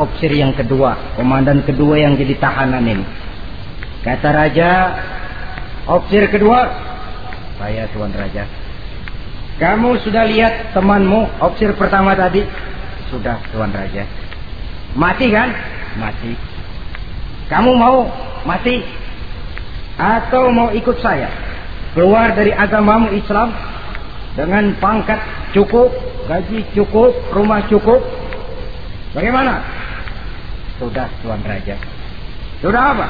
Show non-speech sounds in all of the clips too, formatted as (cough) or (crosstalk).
opsir yang kedua, komandan kedua yang jadi tahanan ini. Kata raja, opsir kedua, saya tuan raja. Kamu sudah lihat temanmu opsir pertama tadi? Sudah tuan raja. Mati kan? Mati. Kamu mau mati? Atau mau ikut saya? Keluar dari agamamu Islam dengan pangkat cukup, gaji cukup, rumah cukup. Bagaimana? Sudah Tuan Raja. Sudah apa?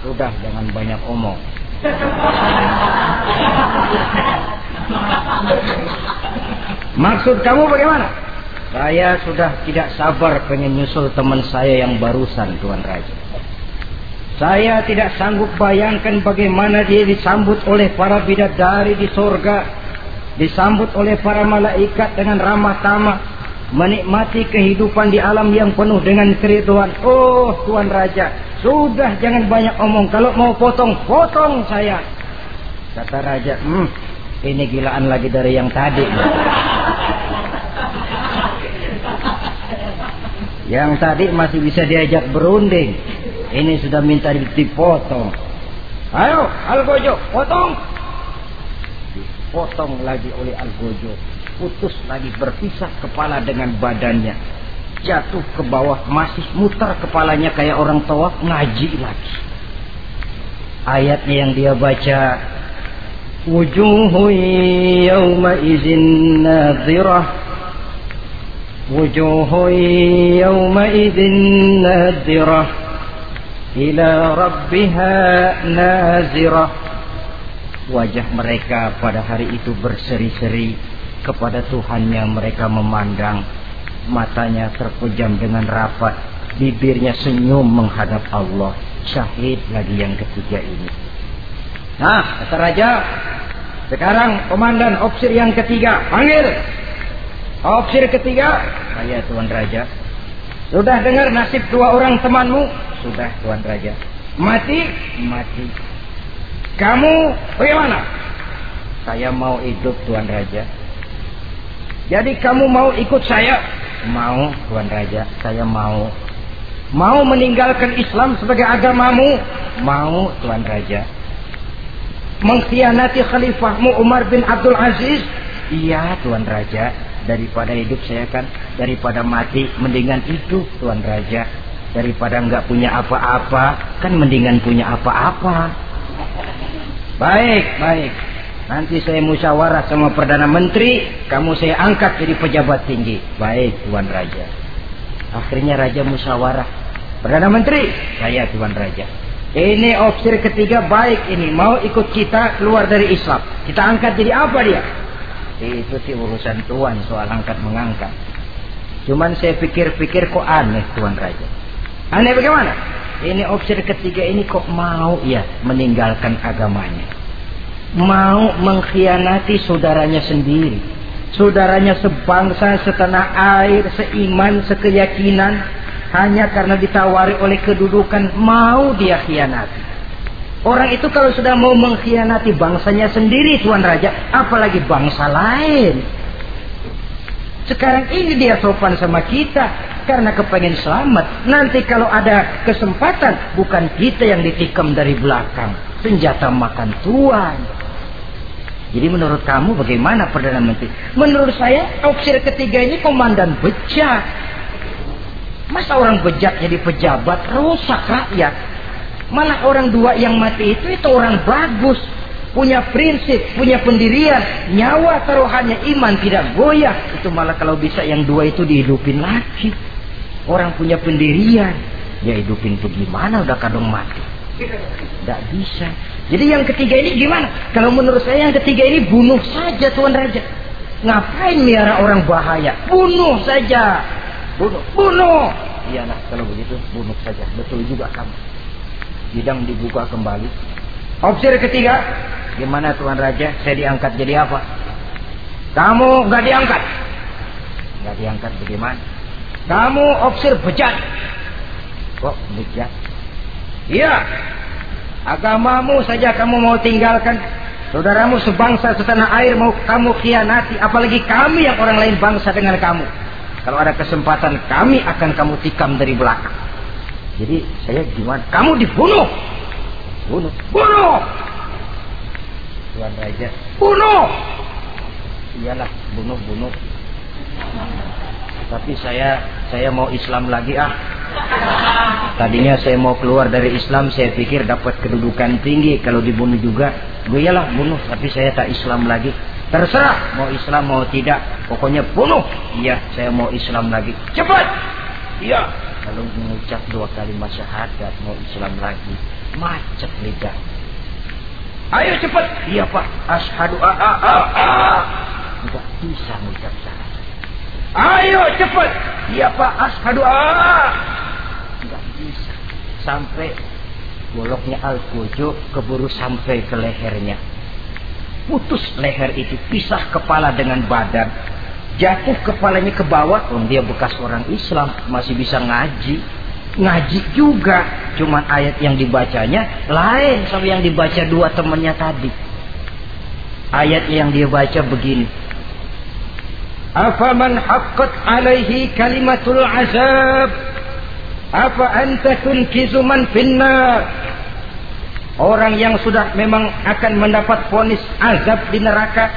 Sudah jangan banyak omong. (laughs) Maksud kamu bagaimana? Saya sudah tidak sabar pengen nyusul teman saya yang barusan Tuan Raja. Saya tidak sanggup bayangkan bagaimana dia disambut oleh para bidadari di sorga. Disambut oleh para malaikat dengan ramah tamah. Menikmati kehidupan di alam yang penuh dengan keriduan. Oh Tuan Raja, sudah jangan banyak omong. Kalau mau potong, potong saya. Kata Raja, hmm, ini gilaan lagi dari yang tadi. Yang tadi masih bisa diajak berunding. Ini sudah minta dipotong. Ayo, Algojo, potong. Dipotong lagi oleh Algojo. Putus lagi berpisah kepala dengan badannya. Jatuh ke bawah, masih mutar kepalanya kayak orang tawaf, ngaji lagi. Ayatnya yang dia baca, Wujuhu yawma izin nadhirah Wujuhu yawma izin nadhirah ila rabbiha nazirah wajah mereka pada hari itu berseri-seri kepada Tuhannya mereka memandang matanya terpejam dengan rapat bibirnya senyum menghadap Allah syahid lagi yang ketiga ini nah kata raja sekarang komandan opsir yang ketiga panggil opsir ketiga saya tuan raja sudah dengar nasib dua orang temanmu sudah Tuan Raja. Mati? Mati. Kamu bagaimana? Saya mau hidup Tuan Raja. Jadi kamu mau ikut saya? Mau Tuan Raja, saya mau. Mau meninggalkan Islam sebagai agamamu? Mau Tuan Raja. Mengkhianati khalifahmu Umar bin Abdul Aziz? Iya Tuan Raja. Daripada hidup saya kan, daripada mati, mendingan hidup Tuan Raja daripada nggak punya apa-apa kan mendingan punya apa-apa baik baik nanti saya musyawarah sama perdana menteri kamu saya angkat jadi pejabat tinggi. Baik tuan raja. Akhirnya raja musyawarah. Perdana menteri saya tuan raja. Ini opsir ketiga baik ini. Mau ikut kita keluar dari Islam. Kita angkat jadi apa dia? Itu sih urusan tuan soal angkat mengangkat. Cuman saya pikir-pikir kok aneh tuan raja. Aneh bagaimana? Ini opsi ketiga ini kok mau ya meninggalkan agamanya. Mau mengkhianati saudaranya sendiri. Saudaranya sebangsa, setanah air, seiman, sekeyakinan. Hanya karena ditawari oleh kedudukan mau dia khianati. Orang itu kalau sudah mau mengkhianati bangsanya sendiri Tuan Raja. Apalagi bangsa lain. Sekarang ini dia sopan sama kita karena kepengen selamat. Nanti kalau ada kesempatan, bukan kita yang ditikam dari belakang. Senjata makan tuan. Jadi menurut kamu bagaimana Perdana Menteri? Menurut saya opsi ketiga ini komandan bejat. Masa orang bejat jadi pejabat rusak rakyat. Malah orang dua yang mati itu itu orang bagus punya prinsip, punya pendirian, nyawa taruhannya iman tidak goyah. Itu malah kalau bisa yang dua itu dihidupin lagi. Orang punya pendirian. Ya hidupin tuh gimana udah kadang mati. Tidak bisa. Jadi yang ketiga ini gimana? Kalau menurut saya yang ketiga ini bunuh saja Tuan Raja. Ngapain miara orang bahaya? Bunuh saja. Bunuh. Bunuh. Iyalah kalau begitu bunuh saja. Betul juga kamu. Bidang dibuka kembali. Opsi ketiga. Gimana Tuan Raja? Saya diangkat jadi apa? Kamu nggak diangkat. Nggak diangkat bagaimana? Kamu opsir bejat. Kok bejat? Iya. Agamamu saja kamu mau tinggalkan. Saudaramu sebangsa setanah air mau kamu khianati. Apalagi kami yang orang lain bangsa dengan kamu. Kalau ada kesempatan kami akan kamu tikam dari belakang. Jadi saya gimana? Kamu dibunuh. Bunuh. Bunuh. Tuan Raja. Bunuh. Iyalah, bunuh, bunuh. Tapi saya saya mau Islam lagi ah. Tadinya saya mau keluar dari Islam, saya pikir dapat kedudukan tinggi kalau dibunuh juga. Gue iyalah bunuh, tapi saya tak Islam lagi. Terserah mau Islam mau tidak, pokoknya bunuh. Iya, saya mau Islam lagi. Cepat. Iya. Kalau mengucap dua kalimat syahadat mau Islam lagi, macet lidah. Ayo cepat. Iya pak. Ashadu a a a a. Enggak bisa mengucap syahadat. Ayo cepat. Iya pak. Ashadu a a. Sampai goloknya al-kujo keburu sampai ke lehernya. Putus leher itu, pisah kepala dengan badan. Jatuh kepalanya ke bawah, oh, dia bekas orang Islam, masih bisa ngaji. Ngaji juga, cuman ayat yang dibacanya lain sama yang dibaca dua temannya tadi. Ayat yang dia baca begini. Afaman haqqat alaihi kalimatul azab apa anta tunkizu man finnar Orang yang sudah memang akan mendapat ponis azab di neraka.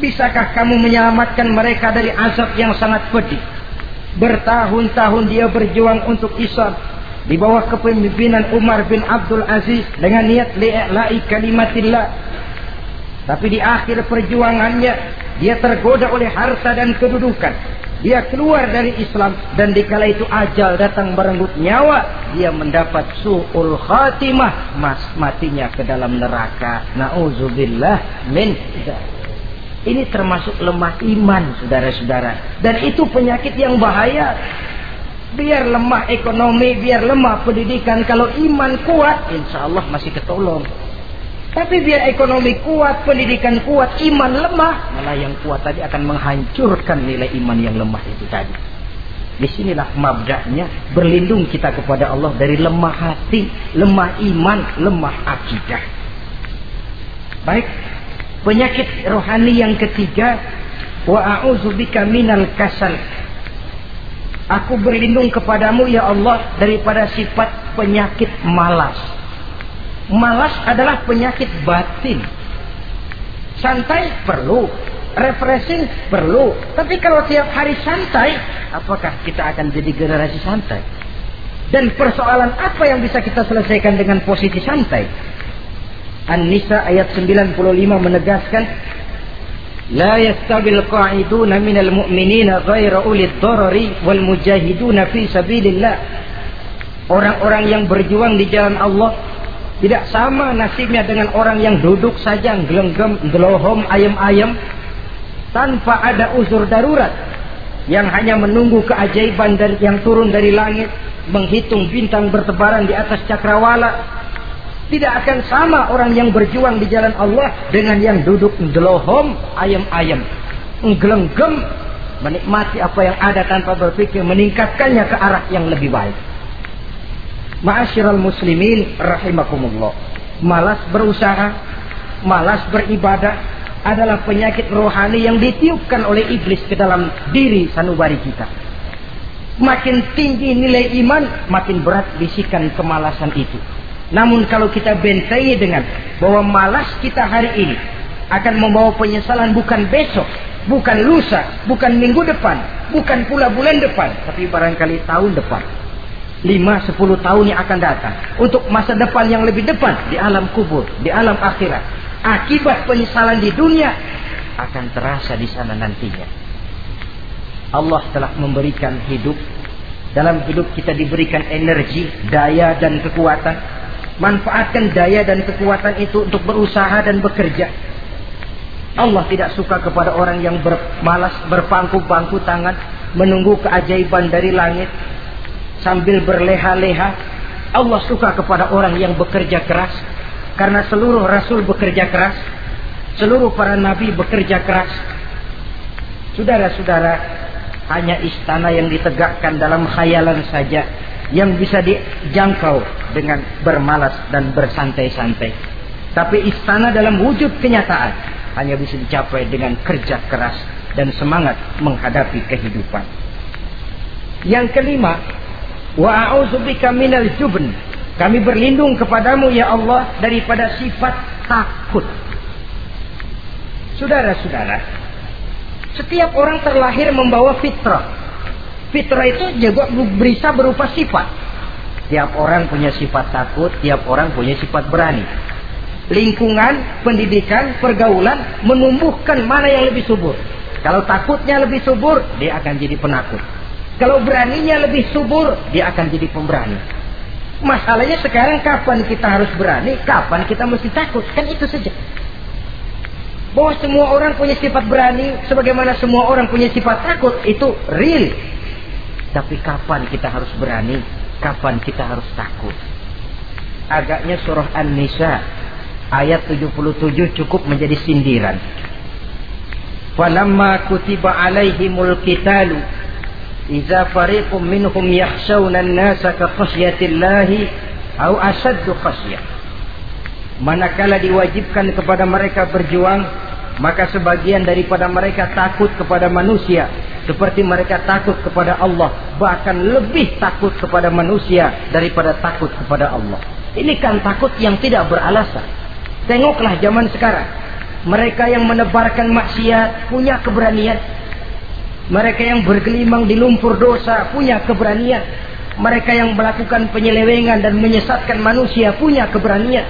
Bisakah kamu menyelamatkan mereka dari azab yang sangat pedih? Bertahun-tahun dia berjuang untuk Islam. Di bawah kepemimpinan Umar bin Abdul Aziz. Dengan niat li'la'i kalimatillah. Tapi di akhir perjuangannya. Dia tergoda oleh harta dan kedudukan dia keluar dari Islam dan dikala itu ajal datang merenggut nyawa dia mendapat su'ul khatimah mas matinya ke dalam neraka. Nauzubillah min ini termasuk lemah iman saudara-saudara. Dan itu penyakit yang bahaya. Biar lemah ekonomi biar lemah pendidikan. Kalau iman kuat insya Allah masih ketolong tapi biar ekonomi kuat, pendidikan kuat, iman lemah, malah yang kuat tadi akan menghancurkan nilai iman yang lemah itu tadi. Di sinilah mabdaknya berlindung kita kepada Allah dari lemah hati, lemah iman, lemah akidah. Baik, penyakit rohani yang ketiga, wa a'udzubika minal kasal. Aku berlindung kepadamu ya Allah daripada sifat penyakit malas Malas adalah penyakit batin. Santai perlu, refreshing perlu. Tapi kalau tiap hari santai, apakah kita akan jadi generasi santai? Dan persoalan apa yang bisa kita selesaikan dengan posisi santai? An-Nisa ayat 95 menegaskan لا يستوي القاعدون من المؤمنين غير أولي الضرر والمجاهدون في سبيل الله Orang-orang yang berjuang di jalan Allah tidak sama nasibnya dengan orang yang duduk saja gelenggam, gelohom, ayam-ayam tanpa ada uzur darurat. Yang hanya menunggu keajaiban dari yang turun dari langit menghitung bintang bertebaran di atas cakrawala. Tidak akan sama orang yang berjuang di jalan Allah dengan yang duduk gelohom ayam-ayam gelenggam menikmati apa yang ada tanpa berpikir meningkatkannya ke arah yang lebih baik Ma'asyiral muslimin rahimakumullah. Malas berusaha, malas beribadah adalah penyakit rohani yang ditiupkan oleh iblis ke dalam diri sanubari kita. Makin tinggi nilai iman, makin berat bisikan kemalasan itu. Namun kalau kita bentengi dengan bahwa malas kita hari ini akan membawa penyesalan bukan besok, bukan lusa, bukan minggu depan, bukan pula bulan depan, tapi barangkali tahun depan lima sepuluh tahun yang akan datang. Untuk masa depan yang lebih depan. Di alam kubur di alam akhirat. Akibat penyesalan di dunia akan terasa di sana nantinya. Allah telah memberikan hidup. Dalam hidup kita diberikan energi daya dan kekuatan. Manfaatkan daya dan kekuatan itu untuk berusaha dan bekerja. Allah tidak suka kepada orang yang bermalas berpangku-pangku tangan menunggu keajaiban dari langit sambil berleha-leha. Allah suka kepada orang yang bekerja keras. Karena seluruh rasul bekerja keras. Seluruh para nabi bekerja keras. Saudara-saudara, hanya istana yang ditegakkan dalam khayalan saja yang bisa dijangkau dengan bermalas dan bersantai-santai. Tapi istana dalam wujud kenyataan hanya bisa dicapai dengan kerja keras dan semangat menghadapi kehidupan. Yang kelima, wa a'udzubika minal jubn. Kami berlindung kepadamu ya Allah daripada sifat takut. Saudara-saudara, setiap orang terlahir membawa fitrah. Fitrah itu juga bisa berupa sifat. Tiap orang punya sifat takut, tiap orang punya sifat berani. Lingkungan, pendidikan, pergaulan menumbuhkan mana yang lebih subur. Kalau takutnya lebih subur, dia akan jadi penakut. Kalau beraninya lebih subur, dia akan jadi pemberani. Masalahnya sekarang kapan kita harus berani, kapan kita mesti takut. Kan itu saja. Bahwa semua orang punya sifat berani, sebagaimana semua orang punya sifat takut, itu real. Tapi kapan kita harus berani, kapan kita harus takut. Agaknya surah An-Nisa ayat 77 cukup menjadi sindiran. Falamma kutiba alaihimul qitalu idza fariqum minhum yakhshawna an-nasa ka khasyatillahi aw ashaddu khasyah. Manakala diwajibkan kepada mereka berjuang, maka sebagian daripada mereka takut kepada manusia seperti mereka takut kepada Allah bahkan lebih takut kepada manusia daripada takut kepada Allah. Ini kan takut yang tidak beralasan. Tengoklah zaman sekarang. Mereka yang menebarkan maksiat punya keberanian mereka yang bergelimang di lumpur dosa punya keberanian. Mereka yang melakukan penyelewengan dan menyesatkan manusia punya keberanian.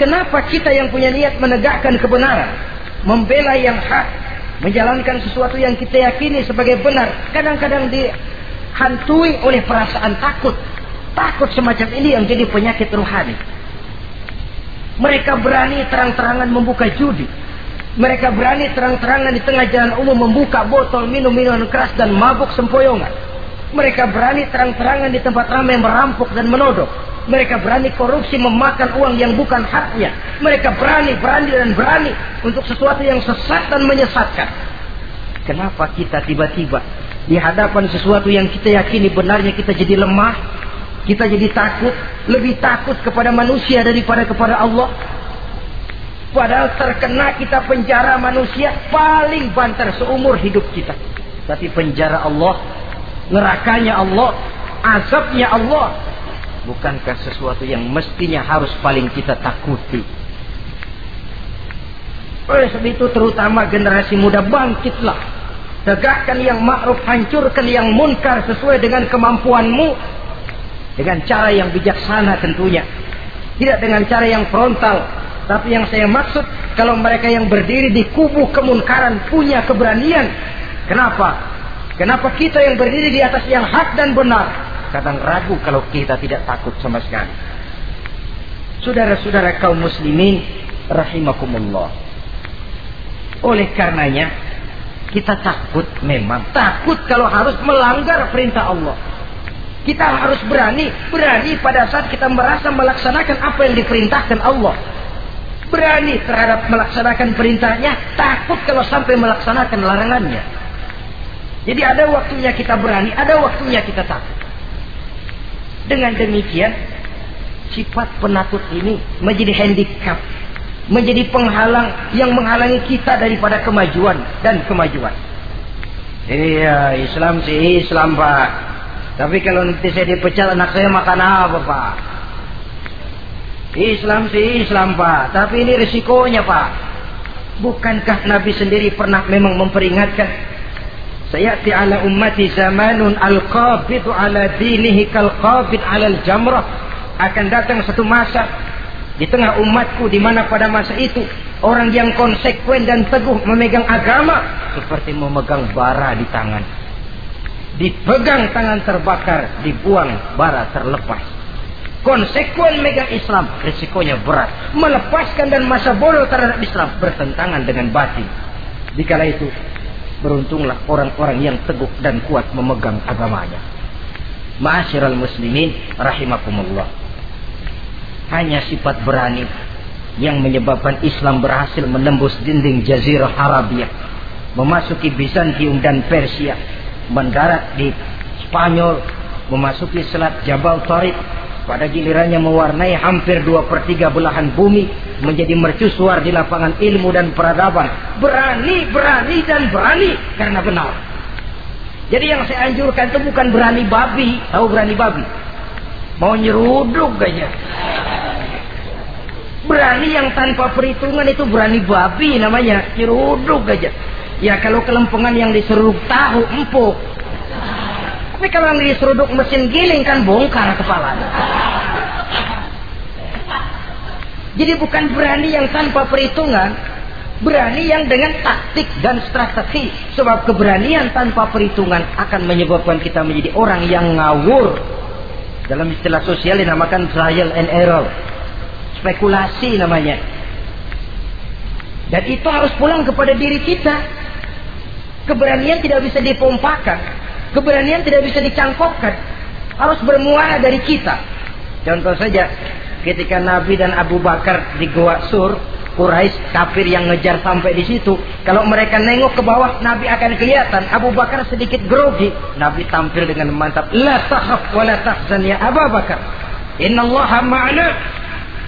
Kenapa kita yang punya niat menegakkan kebenaran? Membela yang hak. Menjalankan sesuatu yang kita yakini sebagai benar. Kadang-kadang dihantui oleh perasaan takut. Takut semacam ini yang jadi penyakit rohani. Mereka berani terang-terangan membuka judi mereka berani terang-terangan di tengah jalan umum membuka botol minum minuman keras dan mabuk sempoyongan mereka berani terang-terangan di tempat ramai merampok dan menodok mereka berani korupsi memakan uang yang bukan haknya. Mereka berani, berani dan berani untuk sesuatu yang sesat dan menyesatkan. Kenapa kita tiba-tiba di hadapan sesuatu yang kita yakini benarnya kita jadi lemah, kita jadi takut, lebih takut kepada manusia daripada kepada Allah. Padahal terkena kita penjara manusia paling banter seumur hidup kita. Tapi penjara Allah, nerakanya Allah, azabnya Allah Bukankah sesuatu yang mestinya harus paling kita takuti? Oleh sebab itu terutama generasi muda bangkitlah. Tegakkan yang ma'ruf, hancurkan yang munkar sesuai dengan kemampuanmu. Dengan cara yang bijaksana tentunya. Tidak dengan cara yang frontal. Tapi yang saya maksud, kalau mereka yang berdiri di kubu kemunkaran punya keberanian. Kenapa? Kenapa kita yang berdiri di atas yang hak dan benar kadang ragu kalau kita tidak takut sama sekali. Saudara-saudara kaum muslimin rahimakumullah. Oleh karenanya kita takut memang takut kalau harus melanggar perintah Allah. Kita harus berani, berani pada saat kita merasa melaksanakan apa yang diperintahkan Allah. Berani terhadap melaksanakan perintahnya, takut kalau sampai melaksanakan larangannya. Jadi ada waktunya kita berani, ada waktunya kita takut. Dengan demikian, sifat penakut ini menjadi handicap, menjadi penghalang yang menghalangi kita daripada kemajuan dan kemajuan. Iya, Islam sih Islam, Pak. Tapi kalau nanti saya dipecat anak saya makan apa, Pak? Islam sih Islam, Pak. Tapi ini risikonya, Pak. Bukankah Nabi sendiri pernah memang memperingatkan Sayati ala ummati zamanun al-qabidu ala dinihi kal-qabid ala al-jamrah. Akan datang satu masa di tengah umatku di mana pada masa itu orang yang konsekuen dan teguh memegang agama seperti memegang bara di tangan. Dipegang tangan terbakar, dibuang bara terlepas. Konsekuen megang Islam, risikonya berat. Melepaskan dan masa bodoh terhadap Islam bertentangan dengan batin. Dikala itu Beruntunglah orang-orang yang teguh dan kuat memegang agamanya. Ma'asyiral muslimin rahimakumullah. Hanya sifat berani yang menyebabkan Islam berhasil menembus dinding Jazirah Arabia, memasuki Bizantium dan Persia, mendarat di Spanyol, memasuki Selat Jabal Tariq, pada gilirannya mewarnai hampir dua per tiga belahan bumi menjadi mercusuar di lapangan ilmu dan peradaban berani, berani dan berani karena benar Jadi yang saya anjurkan itu bukan berani babi. Tahu berani babi? Mau nyeruduk aja. Berani yang tanpa perhitungan itu berani babi namanya. Nyeruduk aja. Ya kalau kelempengan yang diseruduk tahu empuk. Tapi kalau yang diseruduk mesin giling kan bongkar kepala. Jadi bukan berani yang tanpa perhitungan, berani yang dengan taktik dan strategi. Sebab keberanian tanpa perhitungan akan menyebabkan kita menjadi orang yang ngawur. Dalam istilah sosial dinamakan trial and error. Spekulasi namanya. Dan itu harus pulang kepada diri kita. Keberanian tidak bisa dipompakan. Keberanian tidak bisa dicangkokkan. Harus bermuara dari kita. Contoh saja, ketika Nabi dan Abu Bakar di Gua Sur, Quraisy kafir yang ngejar sampai di situ. Kalau mereka nengok ke bawah, Nabi akan kelihatan. Abu Bakar sedikit grogi. Nabi tampil dengan mantap. La takhaf wa la tahzan ya Abu Bakar. Inna Allah ma'ana.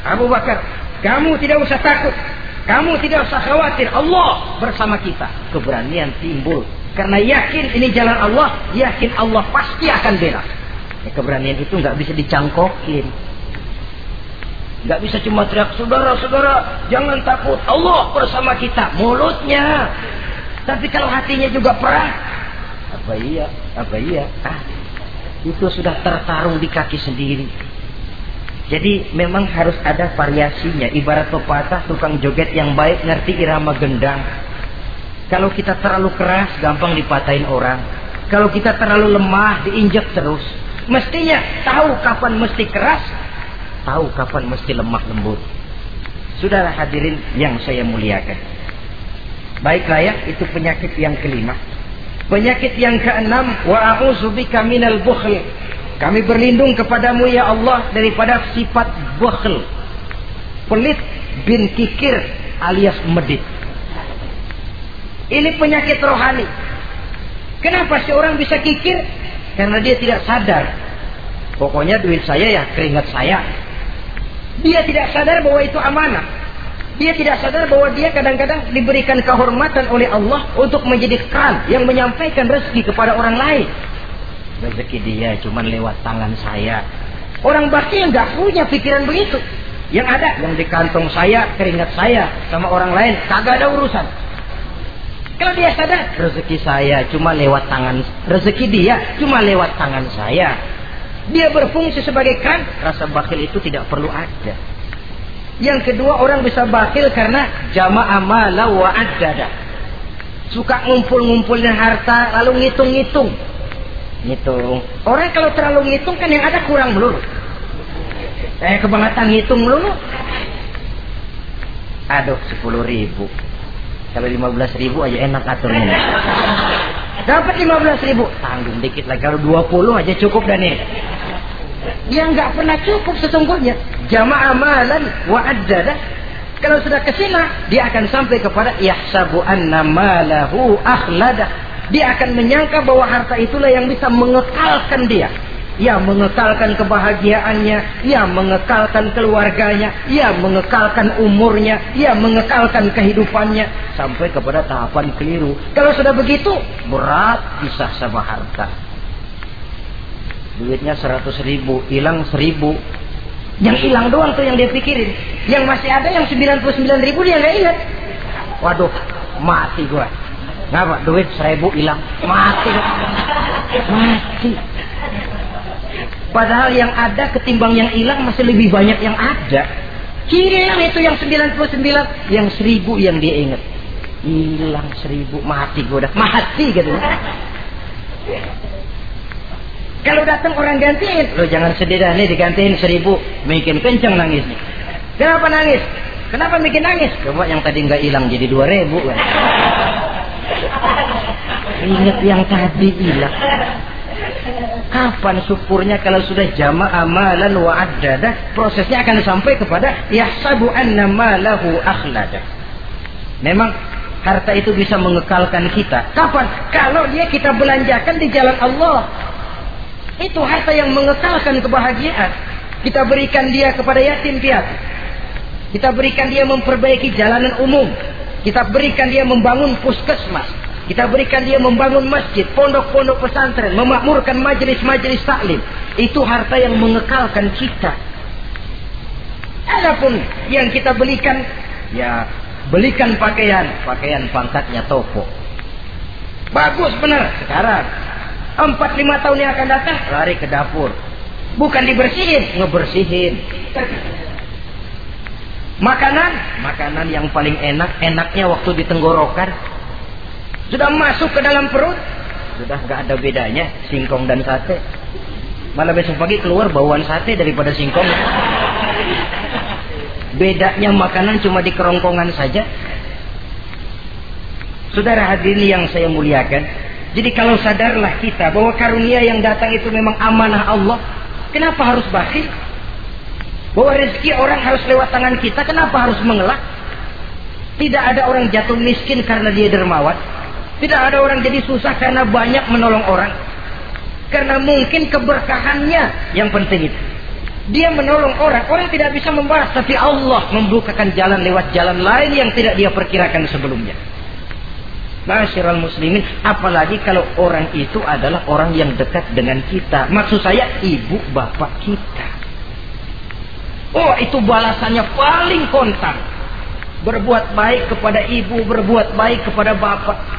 Abu Bakar, kamu tidak usah takut. Kamu tidak usah khawatir. Allah bersama kita. Keberanian timbul karena yakin ini jalan Allah, yakin Allah pasti akan bela. Ya, keberanian itu nggak bisa dicangkokin. Nggak bisa cuma teriak, saudara-saudara, jangan takut. Allah bersama kita. Mulutnya. Tapi kalau hatinya juga perang. Apa iya? Apa iya? Ah, itu sudah tertarung di kaki sendiri. Jadi memang harus ada variasinya. Ibarat pepatah tukang joget yang baik ngerti irama gendang. Kalau kita terlalu keras, gampang dipatahin orang. Kalau kita terlalu lemah, diinjak terus. Mestinya tahu kapan mesti keras, tahu kapan mesti lemah lembut. Sudahlah hadirin yang saya muliakan. Baiklah ya, itu penyakit yang kelima. Penyakit yang keenam, wa a'udzubika minal bukhl. Kami berlindung kepadamu ya Allah daripada sifat bukhl. Pelit bin kikir alias medit. Ini penyakit rohani. Kenapa sih orang bisa kikir? Karena dia tidak sadar. Pokoknya duit saya ya keringat saya. Dia tidak sadar bahwa itu amanah. Dia tidak sadar bahwa dia kadang-kadang diberikan kehormatan oleh Allah untuk menjadi kran yang menyampaikan rezeki kepada orang lain. Rezeki dia cuma lewat tangan saya. Orang bakti yang gak punya pikiran begitu. Yang ada yang di kantong saya, keringat saya sama orang lain, kagak ada urusan. Kalau dia sadar, rezeki saya cuma lewat tangan, rezeki dia cuma lewat tangan saya. Dia berfungsi sebagai kran, rasa bakhil itu tidak perlu ada. Yang kedua orang bisa bakhil karena jamaah mala wa adada. Suka ngumpul-ngumpulin harta lalu ngitung-ngitung. Ngitung. Orang kalau terlalu ngitung kan yang ada kurang melulu. Eh kebangetan ngitung melulu. Aduh sepuluh ribu. Kalau 15 ribu aja enak aturnya. Dapat 15 ribu. Tanggung dikit lagi. Kalau 20 aja cukup dan nih. Yang nggak pernah cukup sesungguhnya. Jamaah malan wa dah. Kalau sudah kesina, dia akan sampai kepada yahsabu anna malahu akhlada. Dia akan menyangka bahwa harta itulah yang bisa mengekalkan dia ia mengekalkan kebahagiaannya, ia mengekalkan keluarganya, ia mengekalkan umurnya, ia mengekalkan kehidupannya sampai kepada tahapan keliru. Kalau sudah begitu, berat pisah sama harta. Duitnya seratus ribu, hilang seribu. Yang hilang doang tuh yang dia pikirin. Yang masih ada yang 99 ribu dia nggak ingat. Waduh, mati gua. Ngapa? Duit seribu hilang. Mati. Mati. Padahal yang ada ketimbang yang hilang masih lebih banyak yang ada. Hilang itu yang 99, yang seribu yang dia ingat. Hilang seribu, mati gue udah. Mati gitu. Kalau datang orang gantiin, lo jangan sedih dah nih digantiin seribu, bikin kenceng nangisnya. Kenapa nangis? Kenapa bikin nangis? Coba yang tadi nggak hilang jadi dua ribu. Kan? Ingat yang tadi hilang. Kapan syukurnya kalau sudah jama amalan wa addada, prosesnya akan sampai kepada yahsabu anna malahu akhlada. Memang harta itu bisa mengekalkan kita. Kapan? Kalau dia kita belanjakan di jalan Allah. Itu harta yang mengekalkan kebahagiaan. Kita berikan dia kepada yatim piatu. Kita berikan dia memperbaiki jalanan umum. Kita berikan dia membangun puskesmas. Kita berikan dia membangun masjid, pondok-pondok pesantren, memakmurkan majelis-majelis taklim. Itu harta yang mengekalkan kita. Adapun yang kita belikan, ya belikan pakaian, pakaian pangkatnya toko. Bagus benar sekarang. Empat lima tahun yang akan datang, lari ke dapur. Bukan dibersihin, ngebersihin. Makanan, makanan yang paling enak, enaknya waktu di tenggorokan. Sudah masuk ke dalam perut, sudah nggak ada bedanya singkong dan sate. Malah besok pagi keluar bauan sate daripada singkong. Bedanya makanan cuma di kerongkongan saja. Saudara hadirin yang saya muliakan. Jadi kalau sadarlah kita bahwa karunia yang datang itu memang amanah Allah. Kenapa harus bakhil? Bahwa rezeki orang harus lewat tangan kita, kenapa harus mengelak? Tidak ada orang jatuh miskin karena dia dermawan. Tidak ada orang jadi susah karena banyak menolong orang. Karena mungkin keberkahannya yang penting itu. Dia menolong orang, orang tidak bisa membalas, tapi Allah membukakan jalan lewat jalan lain yang tidak dia perkirakan sebelumnya. Masyiral muslimin, apalagi kalau orang itu adalah orang yang dekat dengan kita. Maksud saya ibu bapak kita. Oh itu balasannya paling kontan. Berbuat baik kepada ibu, berbuat baik kepada bapak.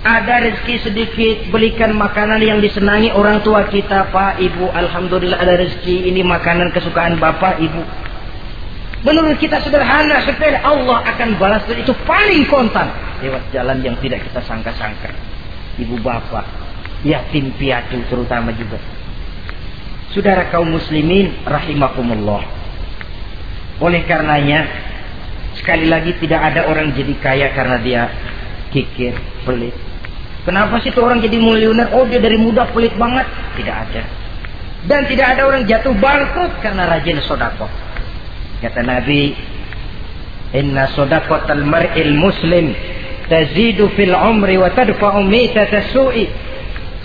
Ada rezeki sedikit, belikan makanan yang disenangi orang tua kita, Pak, Ibu. Alhamdulillah ada rezeki, ini makanan kesukaan Bapak, Ibu. Menurut kita sederhana, sepele, Allah akan balas itu paling kontan. Lewat jalan yang tidak kita sangka-sangka. Ibu bapak, yatim piatu terutama juga. Saudara kaum muslimin, rahimakumullah. Oleh karenanya, sekali lagi tidak ada orang jadi kaya karena dia kikir, pelit. Kenapa sih tuh orang jadi miliuner? Oh dia dari muda pelit banget. Tidak ada. Dan tidak ada orang jatuh bangkrut karena rajin sodako. Kata Nabi, Inna sodakotal mar'il muslim tazidu fil umri wa tadfa'u mitata su'i.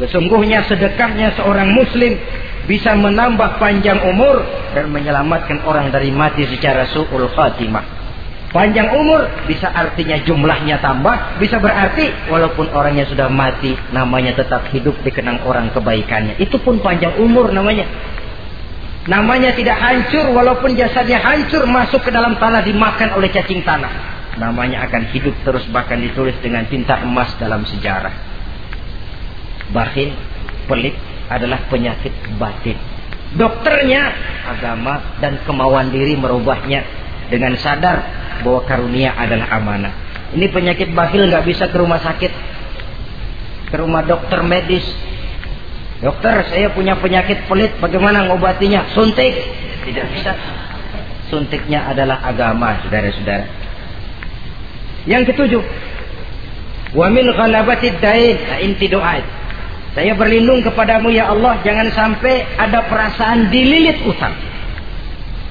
Sesungguhnya sedekahnya seorang muslim bisa menambah panjang umur dan menyelamatkan orang dari mati secara su'ul khatimah. Panjang umur bisa artinya jumlahnya tambah, bisa berarti walaupun orangnya sudah mati, namanya tetap hidup dikenang orang kebaikannya. Itu pun panjang umur namanya. Namanya tidak hancur walaupun jasadnya hancur masuk ke dalam tanah dimakan oleh cacing tanah. Namanya akan hidup terus bahkan ditulis dengan tinta emas dalam sejarah. Bakhil, pelit, adalah penyakit batin. Dokternya agama dan kemauan diri merubahnya dengan sadar bahwa karunia adalah amanah. Ini penyakit bakhil nggak bisa ke rumah sakit, ke rumah dokter medis. Dokter, saya punya penyakit pelit, bagaimana ngobatinya? Suntik, tidak bisa. Suntiknya adalah agama, saudara-saudara. Yang ketujuh, wa min ghalabatid nah, inti doa. Saya berlindung kepadamu ya Allah jangan sampai ada perasaan dililit utang.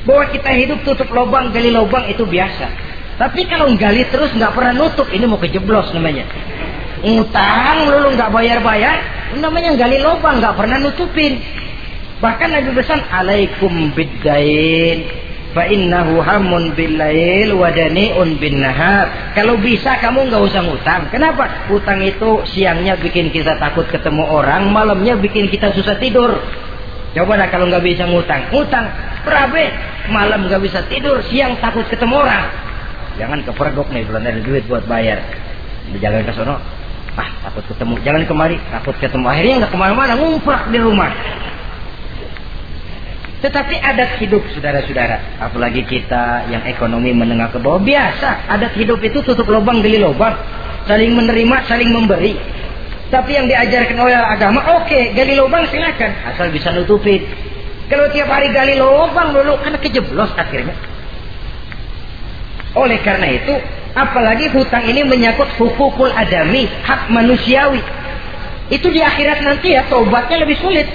Bahwa kita hidup tutup lubang, gali lubang itu biasa. Tapi kalau gali terus nggak pernah nutup, ini mau kejeblos namanya. Utang lulu nggak bayar-bayar, namanya gali lubang nggak pernah nutupin. Bahkan Nabi pesan alaikum biddain fa innahu hamun bil lail wa dani'un bin nahar. Kalau bisa kamu nggak usah ngutang. Kenapa? Utang itu siangnya bikin kita takut ketemu orang, malamnya bikin kita susah tidur. Coba dah kalau nggak bisa ngutang, ngutang perabe, malam nggak bisa tidur, siang takut ketemu orang. Jangan kepergok nih belum ada duit buat bayar. Jalan ke sono, ah takut ketemu. Jangan kemari, takut ketemu. Akhirnya nggak ke mana-mana, ngumprak di rumah. Tetapi adat hidup saudara-saudara, apalagi kita yang ekonomi menengah ke bawah biasa, adat hidup itu tutup lubang geli lubang, saling menerima, saling memberi. Tapi yang diajarkan oleh agama, oke, okay, gali lubang silakan, asal bisa nutupin. Kalau tiap hari gali lubang dulu, karena kejeblos akhirnya. Oleh karena itu, apalagi hutang ini menyangkut hukukul adami, hak manusiawi. Itu di akhirat nanti ya, taubatnya lebih sulit.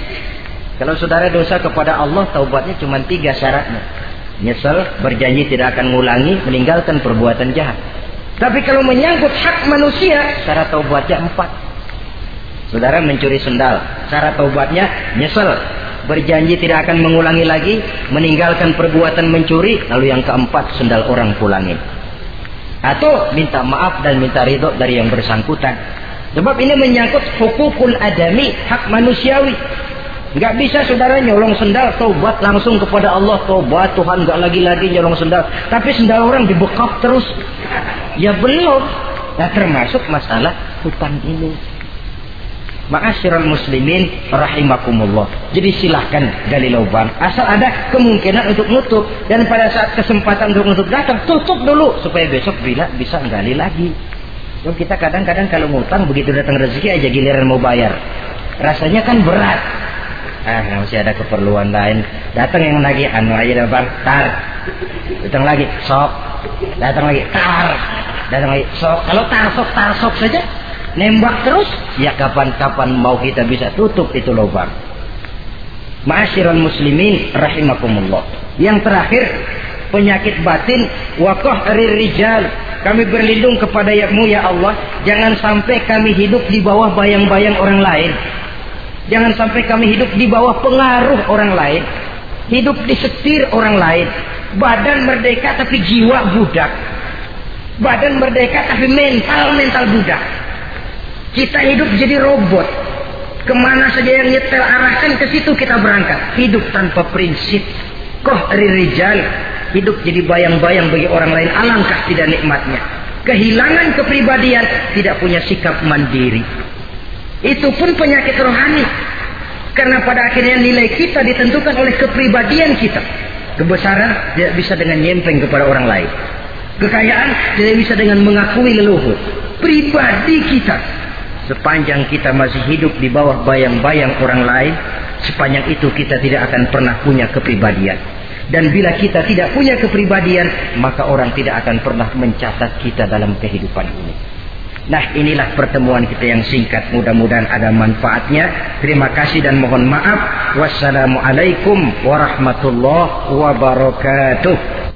Kalau saudara dosa kepada Allah, taubatnya cuma tiga syaratnya. Nyesel, berjanji tidak akan mengulangi, meninggalkan perbuatan jahat. Tapi kalau menyangkut hak manusia, syarat taubatnya empat. Saudara mencuri sendal, syarat taubatnya nyesel, berjanji tidak akan mengulangi lagi, meninggalkan perbuatan mencuri, lalu yang keempat sendal orang pulangin. Atau minta maaf dan minta ridho dari yang bersangkutan. Sebab ini menyangkut hukukul adami, hak manusiawi. Enggak bisa saudara nyolong sendal, tobat langsung kepada Allah, tobat Tuhan enggak lagi-lagi nyolong sendal. Tapi sendal orang dibekap terus. Ya belum. Nah termasuk masalah hutang ini. Ma'asyiral muslimin rahimakumullah. Jadi silahkan gali lubang. Asal ada kemungkinan untuk nutup. Dan pada saat kesempatan untuk nutup datang, tutup dulu. Supaya besok bila bisa gali lagi. Jadi kita kadang-kadang kalau ngutang begitu datang rezeki aja giliran mau bayar. Rasanya kan berat. Ah, masih ada keperluan lain. Datang yang lagi anu aja bang, tar. Datang lagi, sok. Datang lagi, tar. Datang lagi, sok. Kalau tar sok, tar sok saja nembak terus, ya kapan-kapan mau kita bisa tutup itu lubang. Ma'asyiral muslimin rahimakumullah. Yang terakhir, penyakit batin wakoh rijal. Kami berlindung kepada yakmu ya Allah. Jangan sampai kami hidup di bawah bayang-bayang orang lain. Jangan sampai kami hidup di bawah pengaruh orang lain. Hidup di setir orang lain. Badan merdeka tapi jiwa budak. Badan merdeka tapi mental mental budak. Kita hidup jadi robot. Ke mana saja yang nyetel arahkan ke situ kita berangkat. Hidup tanpa prinsip. Koh rijal. Hidup jadi bayang-bayang bagi orang lain. Alangkah tidak nikmatnya. Kehilangan kepribadian. Tidak punya sikap mandiri. Itu pun penyakit rohani. Karena pada akhirnya nilai kita ditentukan oleh kepribadian kita. Kebesaran tidak bisa dengan nyempeng kepada orang lain. Kekayaan tidak bisa dengan mengakui leluhur. Pribadi kita Sepanjang kita masih hidup di bawah bayang-bayang orang lain, sepanjang itu kita tidak akan pernah punya kepribadian. Dan bila kita tidak punya kepribadian, maka orang tidak akan pernah mencatat kita dalam kehidupan ini. Nah inilah pertemuan kita yang singkat. Mudah-mudahan ada manfaatnya. Terima kasih dan mohon maaf. Wassalamualaikum warahmatullahi wabarakatuh.